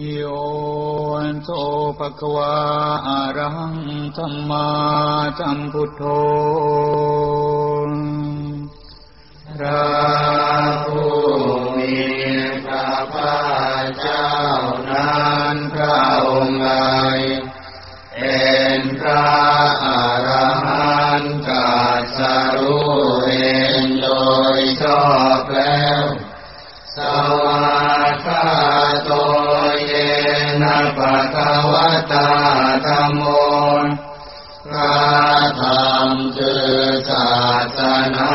โยนโตภะควาอรังสัมมาสัมพุทโธพระผู้มีพระภาคเจ้านั้นพระองค์ใดเป็นพระอรหันต์ตรัสรู้เองโดยชอบ มโมพระธรรมคือศาสนา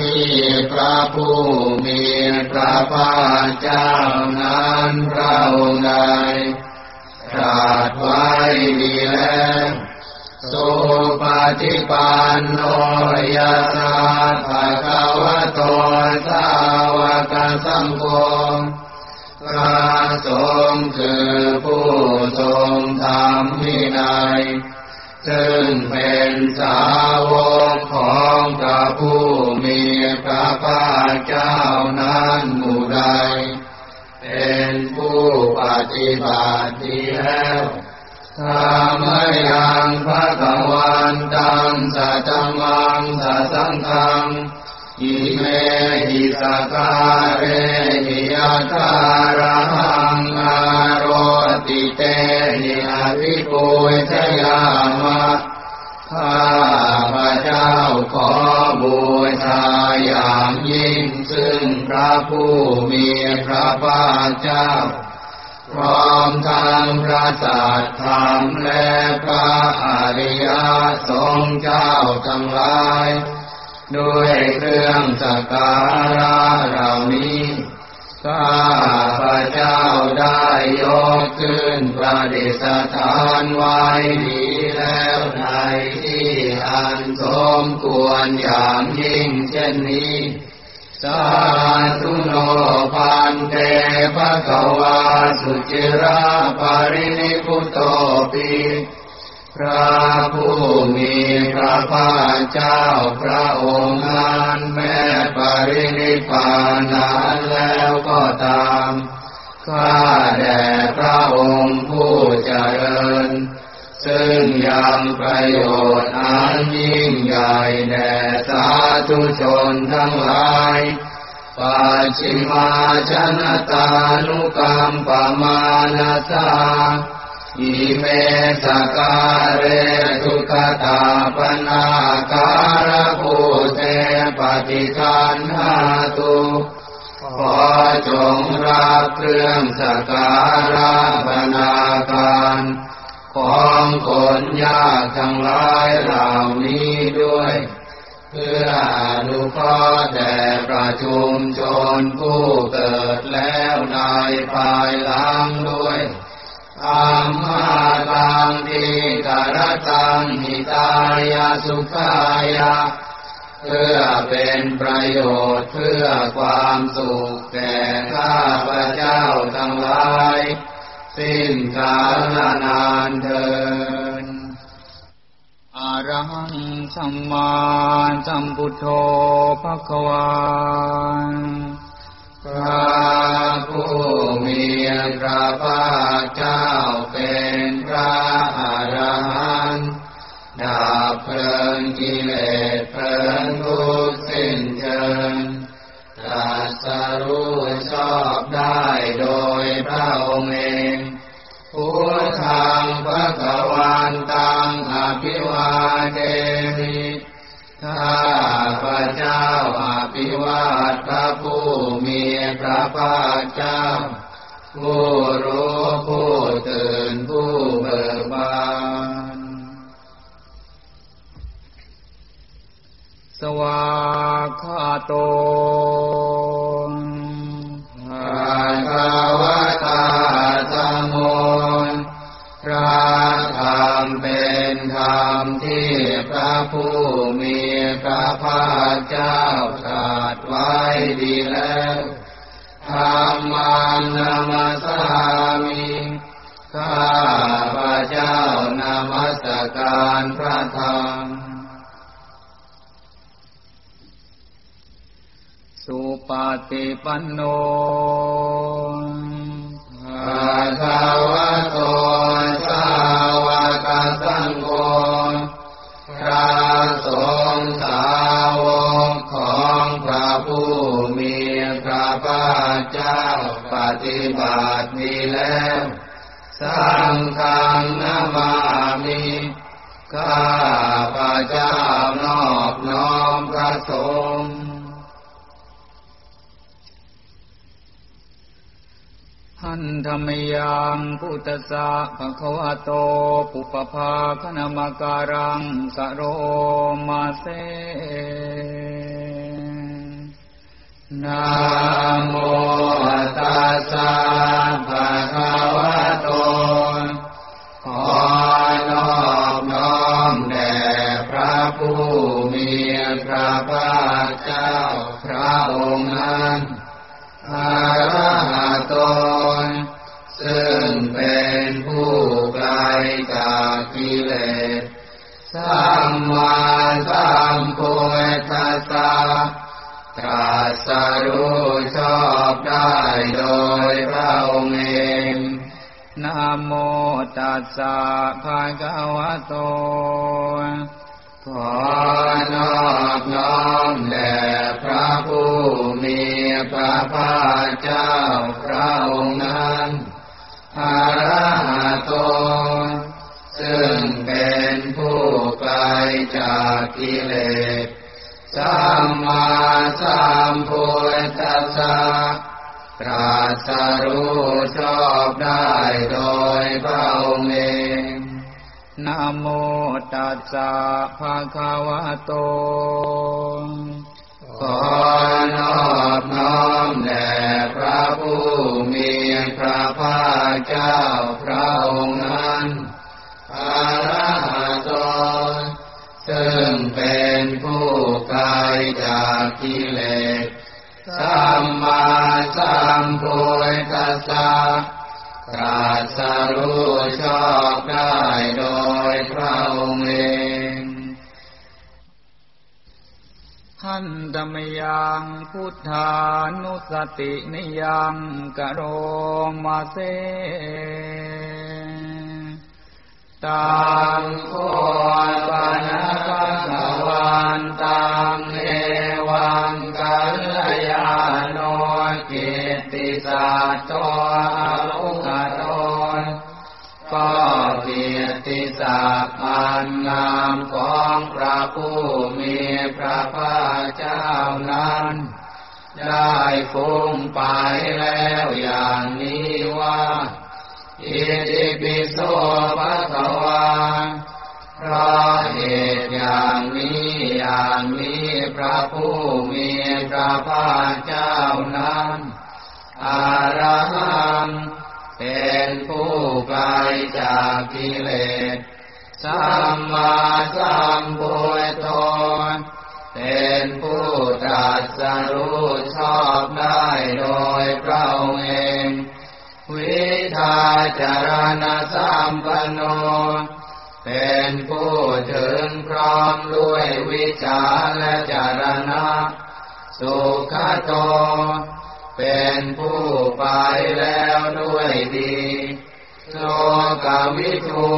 ที่พระผู้มีพระภาคเจ้านั้นพระองค์ใดตรัสไว้ดีแล้วสุปฏิปันโนยะสาภะคะวะโตสาวกสังโฆพระสงฆ์คือผู้ วินัย ซึ่งเป็นสาวกของพระผู้มีพระภาคเจ้านั้นหมู่ใด เป็นผู้ปฏิบัติดีแล้วธรรมยังพระกวันตังสัตมังสัสังฆังอิเมหิสการเรหิยาคาระหังอาร ติเตหิอภิปุชยามะข้าพระเจ้าขอบูชาอย่างยิ่งซึ่งพระผู้มีพระภาคเจ้า พร้อมทั้งพระสัตธรรมและพระอริยสงฆ์เจ้าทั้งหลาย ด้วยเครื่องสักการะเหล่านี้ ข้าพระเจ้าได้ยกขึ้นประดิษฐานไว้ดีแล้วในที่อันสมควรอย่างยิ่งเช่นนี้สาธุโนพันเตภะคะวาสุจิราปารินิพุตโตปิ พระผู้มีพระภาคเจ้าพระองค์นั้นแม้ปรินิพพานนานแล้วก็ตามข้าแด่พระองค์ผู้เจริญ ซึ่งยังประโยชน์อันยิ่งใหญ่แด่สาธุชนทั้งหลายปัจฉิมาชนตานุกรรมปมานาสา อิเมสการเรทุกขตาปนาการภูเตปฏิคันหาตุขอจงรับเครื่องสกการะบนาการของคนยากทั้งหลายเหล่านี้ด้วย เพื่ออนุเคราะห์แด่ประชุมชนผู้เกิดแล้วในภายหลังด้วย อัมมาตังทิกรตังหิตายาสุขายาเพื่อเป็นประโยชน์เพื่อความสุขแก่ข้าพระเจ้าทั้งหลาย สิ้นกาลนานเทินอรหังสัมมาสัมพุทโธภะคะวา พระผู้มีพระภาคเจ้าเป็นพระอรหันต์ดับเพลิงกิเลสเพลิงทุกสิ้นเชิงตรัสรู้ชอบได้โดยพระองค์เองพุทธังพระกวันตังอภิวาเทมิข้าพระเจ้าอภิวาทพระผู้มี พระภาคเจ้า ผู้รู้ผู้ตื่นผู้เบิกบานสวากขาโตภะคะวะตาธัมโมพระธรรมเป็นธรรมที่พระผู้มีพระภาคเจ้าตรัสไว้ดีแล้ว มานามาสามิข้าพระเจ้านามัสการพระธรรม สุปาฏิปันโนอาชาวะโตชาวกสังโฆพระสงฆ์สาวกของพระผู้มีพระภาคเจ้าะบัติดีแล้วสังฆังนามามิข้าพระเจ้านอบน้อมพระสงฆ์หันธรรมยังพุทธะภะคะวะโต ปุปภาคณมการังสโรมาเส นะโมตัสสะภะคะวะโต ขอนอบน้อมแด่พระผู้มีพระภาคเจ้าพระองค์นั้นอาระหะตนซึ่งเป็นผู้ไกลจากกิเลสสัมมาสัมพุทธัสสะตรั สรู้ชอบได้โดยพระองค์เองนะโมตัสสะภะคะวะโต ขอนอบน้อมแด่พระผู้มีพระภาคเจ้าพระองค์นั้นอาระหะโต ซึ่งเป็นผู้ไกลจากกิเลส สัมมาสัมพุทธัสสะตรัสรู้ชอบได้โดยพระองค์เองนะโมตัสสะภะคะวะโต ขอนอบน้อมแด่พระผู้มีพระภาคเจ้าพระองค์นั้นอาร ไกลจากกิเลสสัมมาสัมพุทธัสสะตรัสรู้ชอบได้โดยพระองค์เองหันธรรมยังพุทธานุสตินิยังกโรมาเซตังโคปนะภะคะวันตังเอ งกัลยาโนกิตติสัตโตอโลกโตก็เกียรติศักดิ์อันงามของพระผู้มีพระภาคเจ้านั้น ได้ฟุ้งไปแล้วอย่างนี้ว่าอิติปิโสภะคะวา พราะเหตุอย่างนี้อย่างนี้พระผู้มีพระภาคเจ้านั้นอารหังเป็นผู้ไกลจากกิเลสสัมมาสัมพุทโธเป็นผู้ตรัสรู้ชอบได้โดยพระองค์เอง วิทาจารณสัมปันโน เป็นผู้ถึงพร้อมด้วยวิชาและจารณะ สุขโต เป็นผู้ไปแล้วด้วยดีโลกวิทู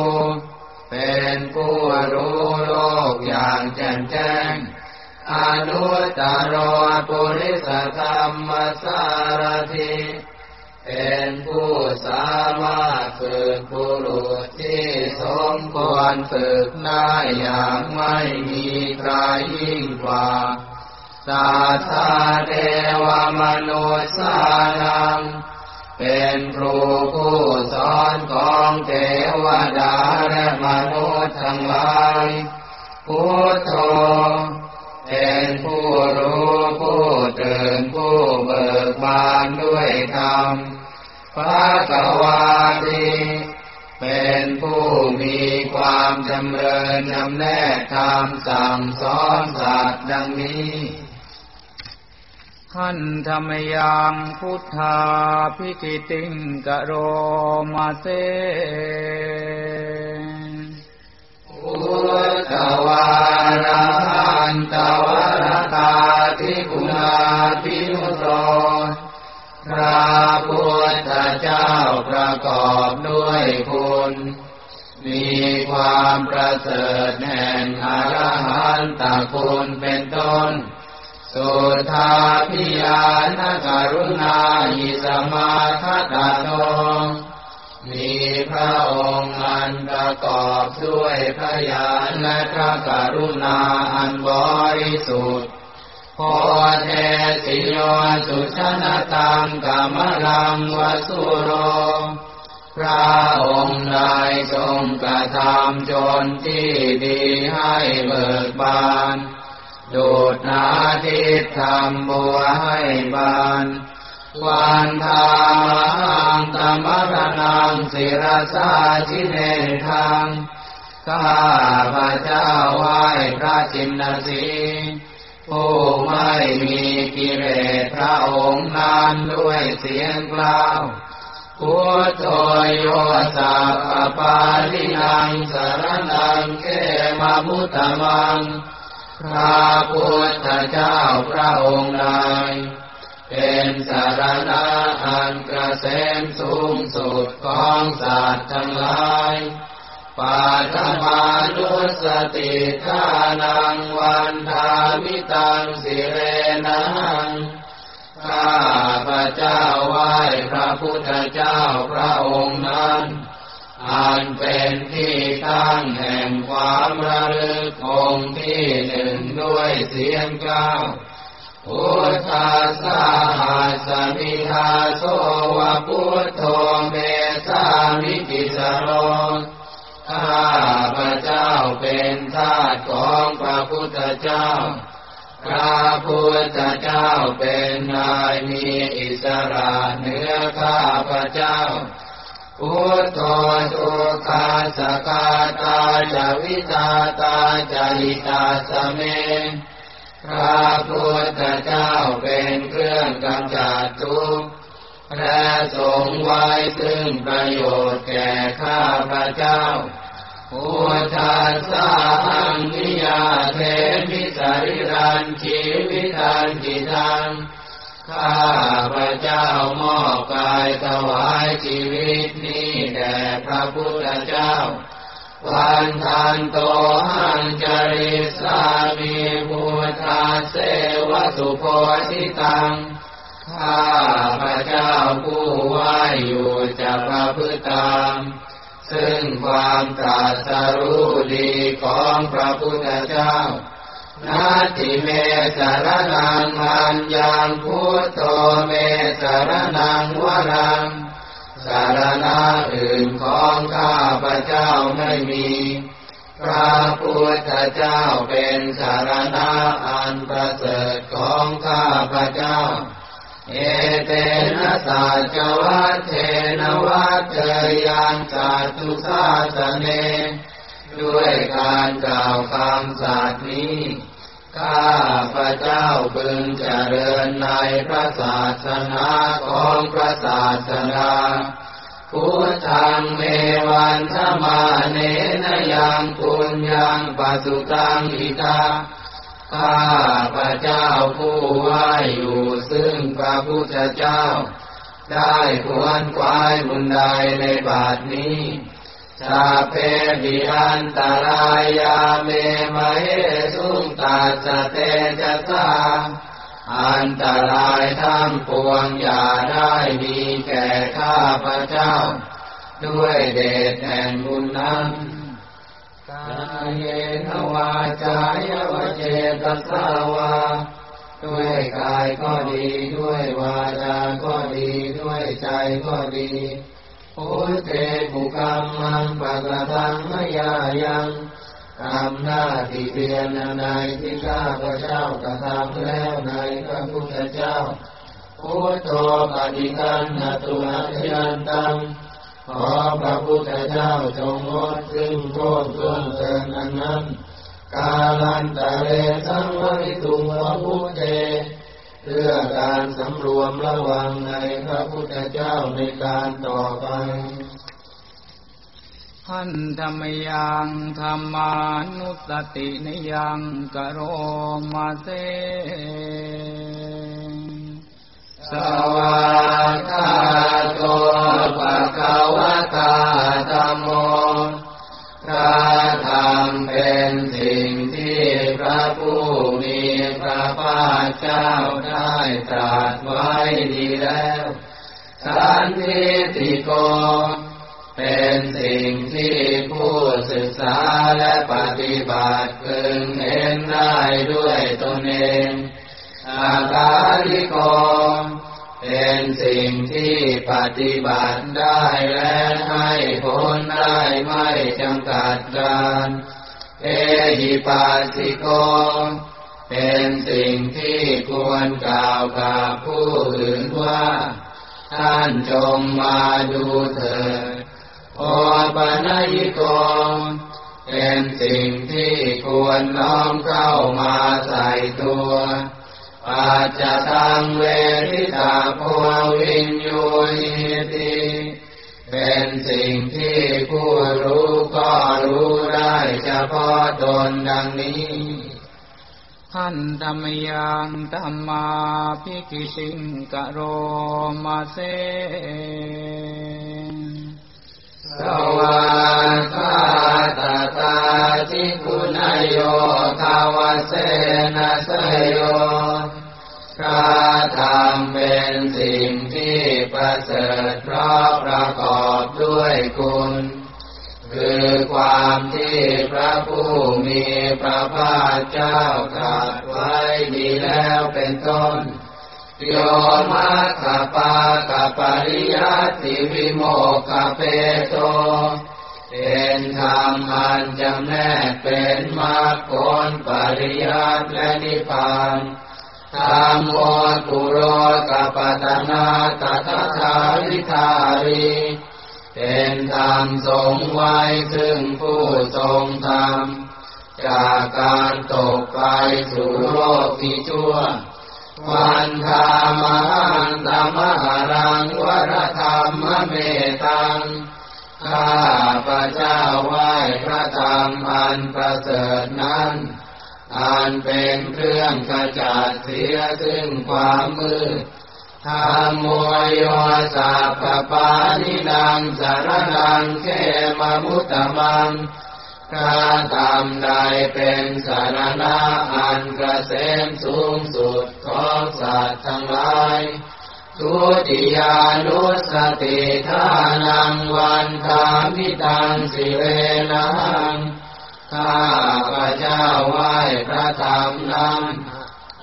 เป็นผู้รู้โลกอย่างแจ่มแจ้ง อนุตตรปุริสธรรมสารถิ เป็นผู้สามารถฝึกบุรุษที่สมควรฝึกได้อย่างไม่มีใครยิ่งกว่าสาธาเทวมนุษย์สานังเป็นครูผู้สอนของเท ความจำเริญนำแนกธรรมสั่งสอนสัตว์ดังนี้หันธรรมยังพุทธาพิกิติงกะโรมาเซพุทธวาระหันตวรตาทิคุณาพิมุตโตพระพุทธเจ้าประกอบด้วยคุณ มีความประเสริฐแห่งอรหันตคุณเป็นต้น สุทาพิยานกรุณาอิสมาคตาโตมีพระองค์อันประกอบด้วยพระญาณและพระกรุณาอันบริสุทธิ์โพเทสิโยสุชนะตังกามลังวสุโร พระองค์ได้ทรงกระทำจนที่ดีให้เบิกบาน ดูดนาทิศทำบัวให้บานวันทางตมรนังศิรสาชิเนทังข้าพระเจ้าไหว้พระจินสีผู้ไม่มีกิเลสพระองค์นั้นด้วยเสียงกล่าว พุทโธโยสัพปาลินังสารนังเกมามุตตมัง พระพุทธเจ้าพระองค์ใดเป็นสารณะอันกระเซ็นสูงสุดของสัตว์ทั้งหลายปัตมานุสติทานังวันทามิตังสิเรนังาพระเจ้าไหว้พระพุทธเจ้าพระองค์นั้นอันเป็นที่ตั้งแห่งความระลึกองค์ที่หนึ่งด้วยเสียงกล่าวพุทธัสสะหัสมิทาโสวะพุทโธเมสามิกิสโรข้าพระเจ้าเป็นทาสของพระพุทธเจ้า พระพุทธเจ้าเป็นนายมีอิสระเหนือข้าพระเจ้า พุทโธทุกขาสกาตาจาวิตาตาจาริตาสเมพระพุทธเจ้าเป็นเครื่องกำจัดทุกข์พระสงไว้ซึ่งประโยชน์แก่ข้าพระเจ้าพุทธัสสะอังนิ นชีวิตันจิตัง ข้าพระเจ้ามอบกายถวายชีวิตนี้แด่พระพุทธเจ้า วันทันโตหังจริสามีพุทธาเสวสุโพธิตังข้าพระเจ้าผู้ไหวอยู่จะประพฤติตาม ซึ่งความตรัสรู้ดีของพระพุทธเจ้า นาทิเมสารนังอันยังพุทโธเมสารนังวรัง สารณะอื่นของข้าพระเจ้าไม่มี พระพุทธเจ้าเป็นสารณะอันประเสริฐของข้าพระเจ้า เอเตนะสัจวัตเทนวัตเทยังสัตตุสาสเน ด้วยการกล่าวคำสัตย์นี้ ข้าพระเจ้าพึงเจริญในพระศาสนาของพระศาสนาพุทธังเมวันธมาเนนยังปุญญังปัสุตังอิตาข้าพระเจ้าผู้ไหวอยู่ซึ่งพระพุทธเจ้า ได้ควรควายบุญใดในบาทนี้ ชาเพดิอันตรายาเมมเหสุงตาสเตจะสาอันตรายทั้งปวงอย่าได้มีแก่ข้าพระเจ้า ด้วยเดชแห่งบุญนั้นกายเยนวาจายวเจตสาวาด้วยกายก็ดีด้วยวาจาก็ดีด้วยใจก็ดี พุทเตภูกรรมังปะกะทังมยายังทำหน้าที่เพียรในที่ข้าพระเจ้ากระทำแล้วในพระพุทธเจ้าพุทโธปฏิกันนตุอายันตังขอพระพุทธเจ้าจงงดซึ่งโทษเพื่อนเตือนอันนั้น กาลันตะเลสังวริตุงวะพุทเต เพื่อการสำรวมระวังในพระพุทธเจ้าในการต่อไปหันธรรมยังธรรมานุสตินยังกโรมาเซสวากาโตปะกวตาธรรมโมพระธรรมเป็นสิ่งที่พระผู้มี พาเจ้าได้ตรัสไว้ดีแล้วสันทิติโก เป็นสิ่งที่ผู้ศึกษาและปฏิบัติพึงเห็นได้ด้วยตนเองอาคาลิโก เป็นสิ่งที่ปฏิบัติได้และให้ผลได้ไม่จำกัดการเอหิปัสสิโก เป็นสิ่งที่ควรกล่าวกับผู้อื่นว่า ท่านจงมาดูเถิดโอปัญญิโกเป็นสิ่งที่ควรน้อมเข้ามาใส่ตัวปัจจตังเวทิตาโพวินโยติเป็นสิ่งที่ผู้รู้ก็รู้ได้เฉพาะตนดังนี้ หันธรรมยังธรรมาภิกิสิงกะโรมาเซสวาคาตาตาทิคุณโยทาวเสนะสยโยพระธรรมเป็นสิ่งที่ประเสริฐเพราะประกอบด้วยคุณามที่พระผู้มีพระภาคเจ้าตรัสไว้ดีแล้วเป็นต้นโยมัคคปากปริยัติวิโมกเปโตเป็นธรรมอันจำแนกเป็นมรรคผลปริยัติและนิพพานธรรมโมตุโรกปตนาตถาทาวิทารี เป็นธรรมทรงไว้ซึ่งผู้ทรงธรรม จากการตกไปสู่โลกที่ชั่ววันธามหันตมหารังวรธรรมเมตัง ข้าพระเจ้าไหว้พระธรรมอันประเสริฐนั้น อันเป็นเครื่องขจัดเสียซึ่งความมืด ธรรมโมโยสัพพปานินังสารนังเขมมุตตมังพระธรรมใดเป็นสารณะอันกระเสมสูงสุดของสัตว์ทั้งหลาย ทุติยานุสติทานังวันทามิตังสิเวนังข้าพระเจ้าไหว้พระธรรมนั้น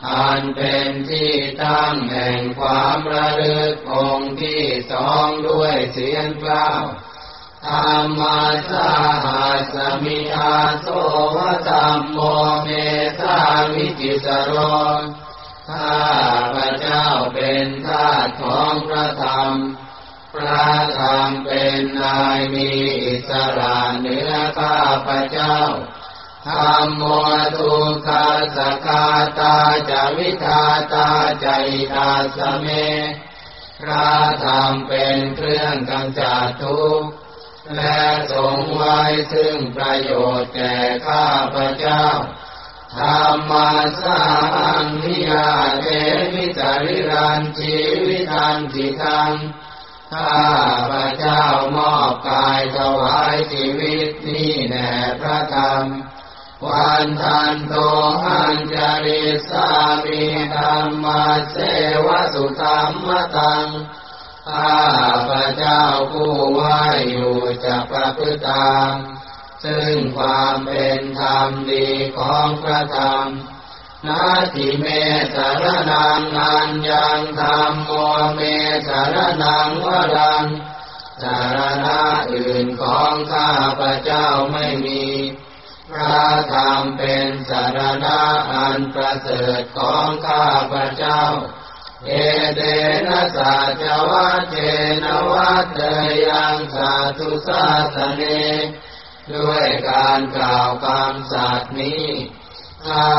อันเป็นที่ตั้งแห่งความระลึกองค์ที่สองด้วยเสียงกล่าวธรรมาสาหัสมิอาโสวะธรรมโมเมธาวิกิสรข้าพระเจ้าเป็นทาสของพระธรรม พระธรรมเป็นนายมีอิสระเหนือข้าพระเจ้า ธรรมโมทุกขาสกาตาจาวิทาตาใจตาสเมพระธรรมเป็นเครื่องกำจัดทุกข์และทรงไว้ซึ่งประโยชน์แก่ข้าพระเจ้าธรรมาสังนิยาเทวิจาริรันชีวิตันจิตังข้าพระเจ้ามอบกายถวายชีวิตนี้แด่พระธรรม วันทันโตอัญจริสามีธรรมาเสวสุธรรมตังข้าพระเจ้าผู้ไหวอยู่จะประพฤติตามซึ่งความเป็นธรรมดีของพระธรรมนาทิเมสารนังอันยังธรรมโมเมสารนังวรังสารณะอื่นของข้าพระเจ้าไม่มี พระธรรมเป็นสารณะอันประเสริฐของข้าพระเจ้า เอเดนะสัจวัตเจนวัตเตยังสาธุสาสเน ด้วยการกล่าวคำสัตย์นี้ข้า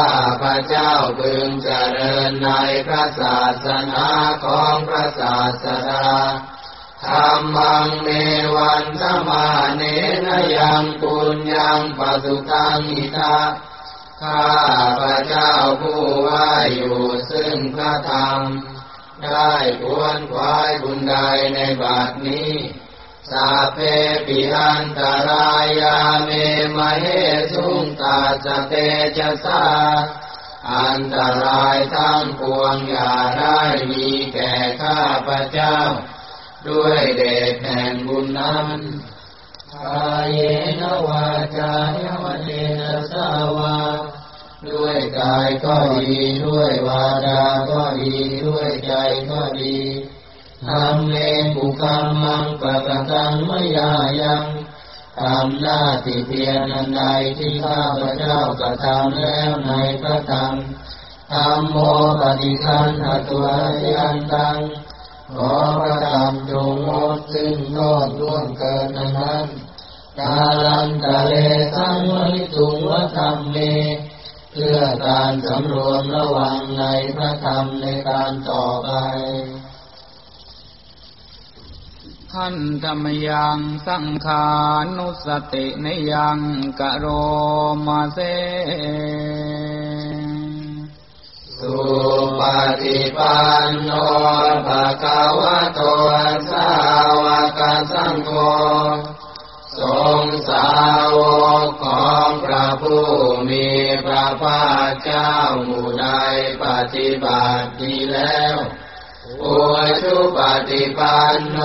พระเจ้าพึงเจริญในพระศาสนาของพระศาสดา ธรรมังเมวันธมาเนนยังปุญญังปสุตังอิทาข้าพระเจ้าผู้ว่าอยู่ซึ่งพระธรรม ได้ควรควายบุญใดในบัดนี้ สาเพปิอันตรายาเมมะเหสุงตาสเตจสาอันตรายทั้งปวงอย่าได้มีแก่ข้าพระเจ้า ด้วยเดชแห่งบุญนั้นกายเยนวาจายวเทนสาวา ด้วยกายก็ดี ด้วยวาจาก็ดี ด้วยใจก็ดีทำเลปุคัมมังปะกะตังมยายังทำหน้าที่เพียรนันใดที่ข้าพระเจ้ากระทำแล้วในพระธรรมธรรมโมปฏิคันหตัวยันตัง ขอพระธรรมจงงดซึ่งโทษล่วงเกินนั้น กาลันตะเลสังวิตุงวธรรมเมเพื่อการสำรวมระวังในพระธรรมในการต่อไปขันธรรมยังสังขานุสติในยังกะโรมาเซ สุปฏิปันโนภะคะวะโตสาวกสังโฆทรงสาวกของพระผู้มีพระภาคเจ้าหมู่ใดปฏิบัติดีแล้วอุชุปฏิปันโน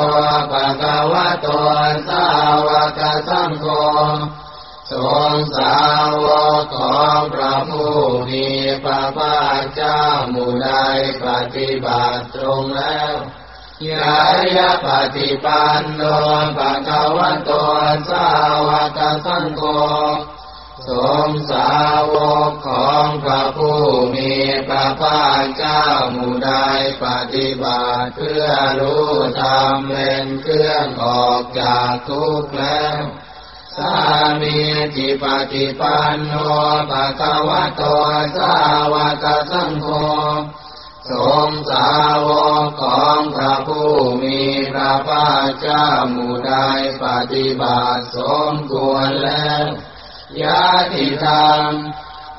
ภะคะวะโตสาวกสังโฆ ทรงสาวกของพระผู้มีพระภาคเจ้าหมู่ใดปฏิบัติตรงแล้วยายะปฏิปันโนภะคะวะโตสาวกสังโฆทรงสาวกของพระผู้มีพระภาคเจ้าหมู่ใดปฏิบัติเพื่อรู้ธรรมเป็นเครื่องออกจากทุกข์แล้ว สามีจิปฏิปันโนภะคะวะโตสาวกสังโฆทรงสาวกของพระผู้มีพระภาคเจ้าหมู่ใดปฏิบัติสมควรแล้วยาติธรรม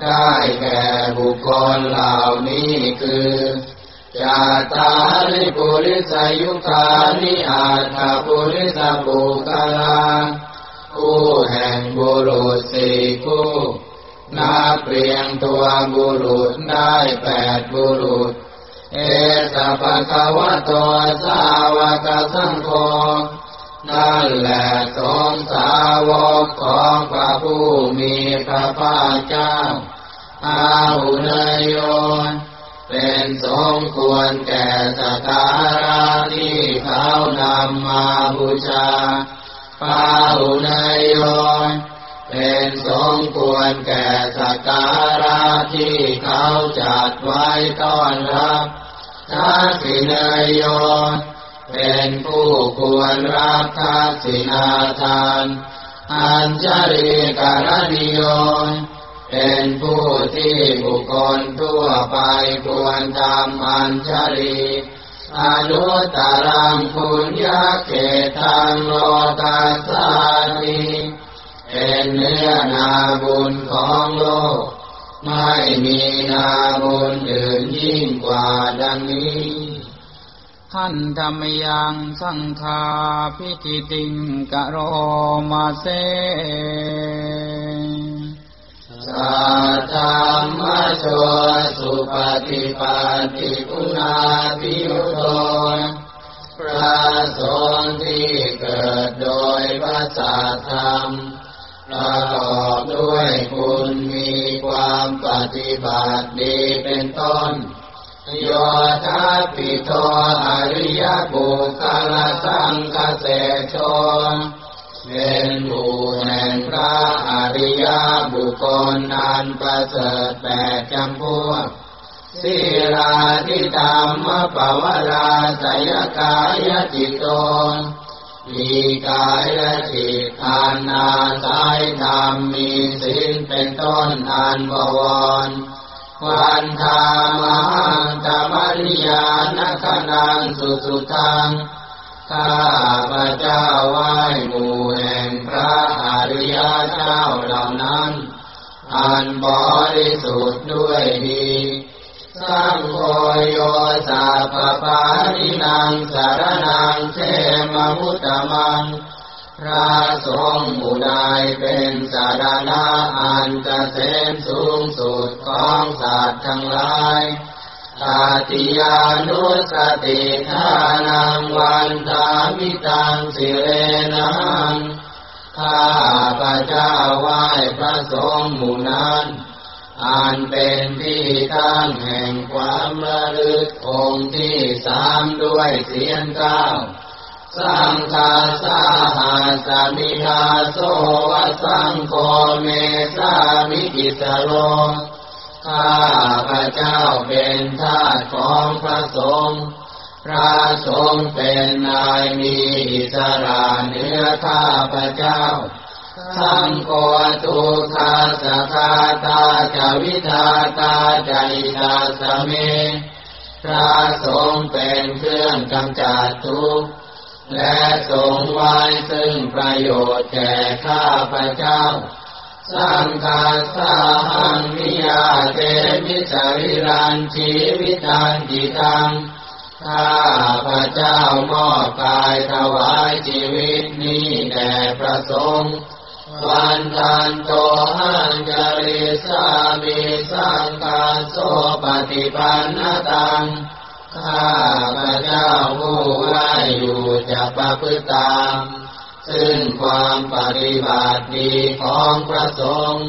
ได้แก่บุคคลเหล่านี้คือจาตาริปุริสยุคานิอาถาปุริสบุคลา คู่แห่งบุรุษสี่คู่นับเรียงตัวบุรุษได้แปดบุรุษ เอสะปะคะวะโตสาวกสังโฆนั่นแหละสงสาวกของพระผู้มีพระภาคเจ้า อาหุนยโยเป็นสมควรแก่สการะที่เขานำมาบูชา ปาหุนยโยเป็นสมควรแก่สการะที่เขาจัดไว้ต้อนรับทักษินยโยเป็นผู้ควรรับทักษินาทาน อัญชริการนิยมเป็นผู้ที่บุคคลทั่วไปควรทำอัญชริ อนุตตรังคุญญาเกตังโลกัสสานิเป็นเนื้อนาบุญของโลก ไม่มีนาบุญอื่นยิ่งกว่าดังนี้ขันธรรมยังสังฆาพิธิติงกะโรมาเซ สัทธรรมโชสุปฏิปัติคุณาภิยุโตพระสงฆ์ที่เกิดโดยพระสาธรรมประกอบด้วยคุณมีความปฏิบัติดีเป็นต้นโยธาปิโตอริยบุคลสังคเสชน เป็นผู้แห่งพระอริยบุคคลนันประเสริฐแปดจำพวกสิราทิธรรมปวราสยกายจิตโตมีกายและจิตทานนาสายธรรมมีสินเป็นต้นอันบวรวันธามหังธรรมริยานักนังสุสุทัง ข้าพระเจ้าไหว้หมู่แห่งพระอริยเจ้าเหล่านั้น อันบริสุทธิ์ด้วยดีสังโฆโยสาปปานินางสารนังเทมมุตตมัง พระสงฆ์ผู้ใดเป็นสารณะอันเกษมสูงสุดของสัตว์ทั้งหลาย ตาติยานุสติทานังวันตามิตังสิเรนังข้าพระเจ้าไหว้พระสงฆ์หมู่นั้นอันเป็นที่ตั้งแห่งความระลึกองค์ที่สามด้วยเสียงเก้าสังฆาสาหาสามิหาโสวสังโฆเมสามิกิสโล ข้าพระเจ้าเป็นทาสของพระสงฆ์พระสงฆ์เป็นนายมีอิสระเหนือข้าพระเจ้าสังโฆตุคาสคาตาจาวิทาตาใจตาสเม พระสงฆ์เป็นเครื่องกำจัดทุกข์และทรงไว้ซึ่งประโยชน์แก่ข้าพระเจ้า สังฆาสหังมิยาเตมิสวิรันชีวิตันติตังข้าพระเจ้ามอบกายถวายชีวิตนี้แด่พระสงฆ์วันทันโตหังจริสามิสังฆาโสปฏิปันนตัง ข้าพระเจ้าผู้ไหวอยู่จะประพฤติตาม ซึ่งความปฏิบัติดีของพระสงฆ์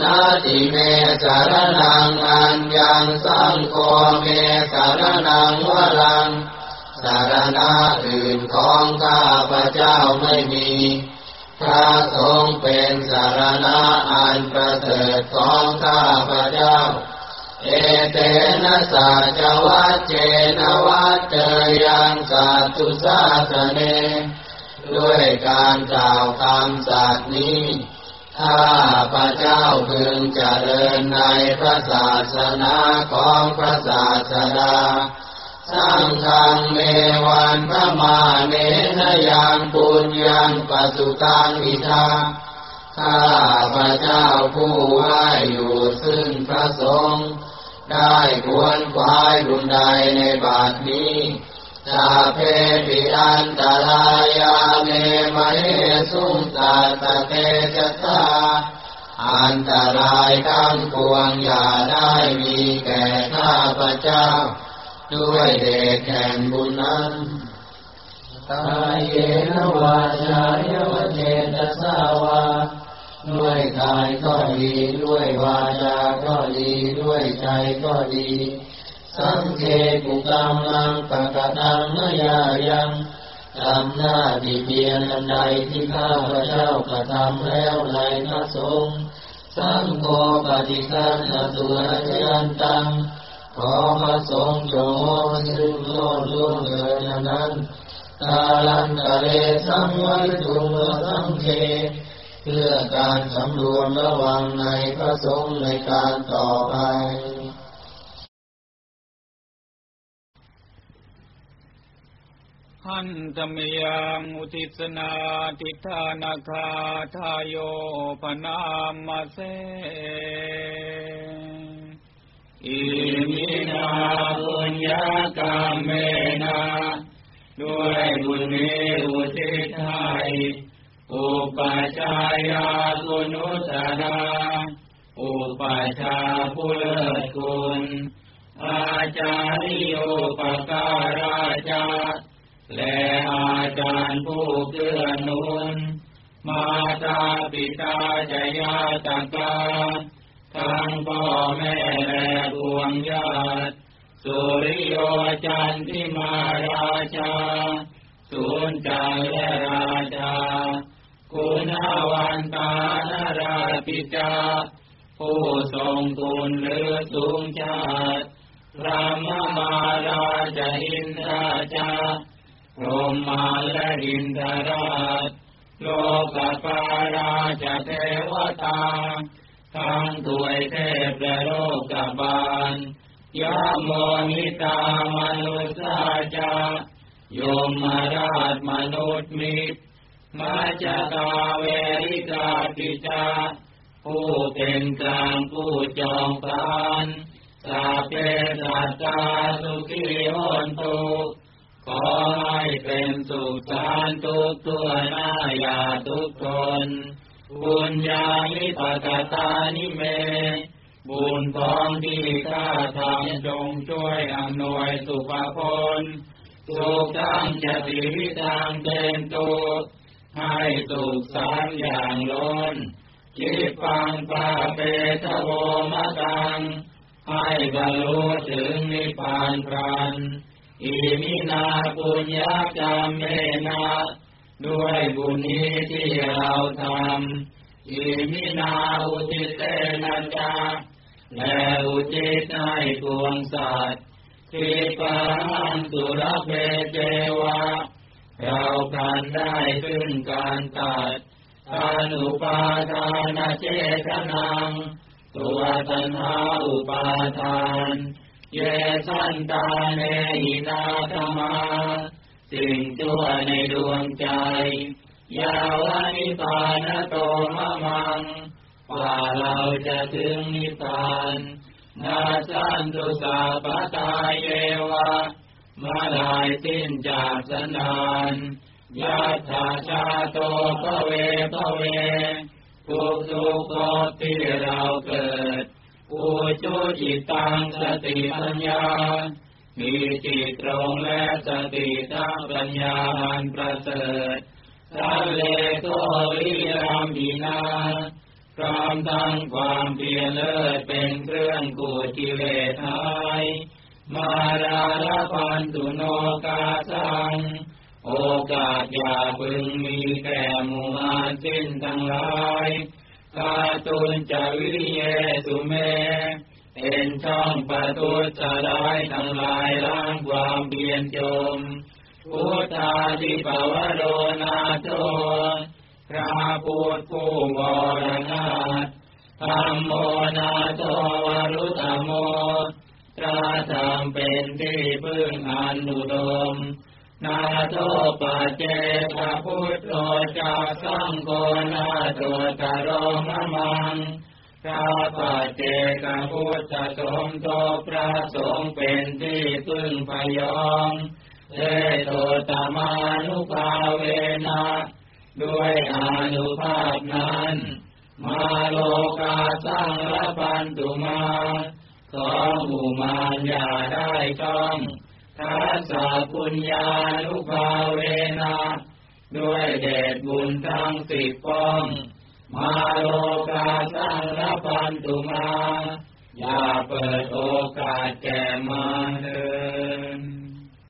นาติเมสารนังอันยังสังโฆเมสารนังวรัง สารณะอื่นของข้าพระเจ้าไม่มี พระสงฆ์เป็นสารณะอันประเสริฐของข้าพระเจ้า เอเตนะสัจวัจเจนวัจเจยังสัตตุสาสเน ด้วยการกล่าวคำสัตย์นี้ข้าพระเจ้าพึงเจริญในพระศาสนาของพระศาสดาสังฆังเมวันพระมาเนนยังปุญญังปัสุตังอิทาข้าพระเจ้าผู้ไหวอยู่ซึ่งพระสงฆ์ได้ควรควายบุญใดในบาทนี้ สาเพปิอันตรายาเมมะเหสุงตาตเตจตาอันตรายทั้งปวงอย่าได้มีแก่ข้าพระเจ้า ด้วยเดชแห่งบุญนั้นกายเยนวาจายวเจตสาวาด้วยกายก็ดีด้วยวาจาก็ดีด้วยใจก็ดี สังเกตุกรรมังปะกะตังนยายังทำหน้าที่เพียรอันใดที่ข้าพระเจ้ากระทำแล้วในพระสงฆ์สังโฆปฏิสันอตุระยันตัง ขอพระสงฆ์จงซึ่งโลดล่วงเกินนั้นกาลันตะเลสังไว้ตุงสังเคเพื่อการสำรวมระวังในพระสงฆ์ในการต่อไป หันตมยังอุทิศนาทิฏฐานาคาทายโยปนามมาเสอิมินาบุญญากรรมเมนาด้วยบุญนี้อุทิศให้อุปจายากุนุสนาอุปชาผู้เลิศคุณอาจาริโยปการาจา และอาจารย์ผู้เกื้อหนุน มาตาปิตาจยาตกาทั้งพ่อแม่และดวงญาติสุริโยจันทิมาราชาสุนจาและราชา คุณาวันตานราปิจาผู้ทรงคุณหรือสูงชาติระมมาราชอินทราชา พรหมาและอินทราชโลกปาราชเทวตาทั้งถวยเทพและโลกบาลยาโมนิตามนุษยาจายมมาราชมนุษย์มิตรมาจตาเวริกาปิจาผู้เป็นกลางผู้จองพานสาเปสัตตาสุขีโหนตุ ขอให้เป็นสุขสารทุกตัวหน้าอย่าทุกทนบุญญาณิปกตานิเม บุญของที่ข้าทำจงช่วยอำนวยสุภพลสุขทั้งจะติทางเป็นตุกให้สุขสามอย่างล้นจิตฟังปาเปทโวมะตัง ให้บรรลุถึงนิพพานพรัน อิมินาปุญญากรรมเมนะด้วยบุญนี้ที่เราทำอิมินาอุทิเตนะจาและอุทิศให้ปวงสัตว์ทิปังสุรเพเจวะเราการได้ขึ้นการตัดทานุปาทานเจตนัง ตัวตัณหาอุปาทาน เยสันตาเนหินาธรรมา สิ่งชั่วในดวงใจ ยาวานิพานโตมะมังกว่าเราจะถึงนิพพานนาสันตุสาปตาเยวะมาลายสิ้นจากสนานยัตถาชาโตภเวภเวทุกทุกภพที่เราเกิด อุจุจิตังสติปัญญา มีจิตตรงและสติทั้งปัญญาอันประเสริฐสัลเลโกวิรามดีนาพร้อมทั้งความเพียรเลิศเป็นเครื่องกูดกิเลสหายมาราลพันตุโนกาสัง โอกาสอย่าพึงมีแก่มู่าสิ้นทั้งหลาย กาตุนจะวิเยสุเม เป็นช่องประตูจะได้ทั้งหลายล้างความเพียรจมพุทธาทิปวโรนาโตพระพุทธผู้บรนาถธรรมโมนาโตวรุตโมพระธรรมเป็นที่พึ่งอันอุดม นาโตปัจเจกพุทโธจักสังโฆนาโตตโรมะมังพระปัจเจกพุทธสมโตพระสงฆ์เป็นที่พึ่งพยองเทโตตมานุภาเวนะด้วยอานุภาพนั้น มาโลกาสังละปันตุมาขอหมู่มารอย่าได้ช่อง ทัสสะปุญญานุภาเวนะด้วยเดชบุญทั้งสิบป้อง มาโลกาสังละปันตุมา อย่าเปิดโอกาสแก่มารเถิด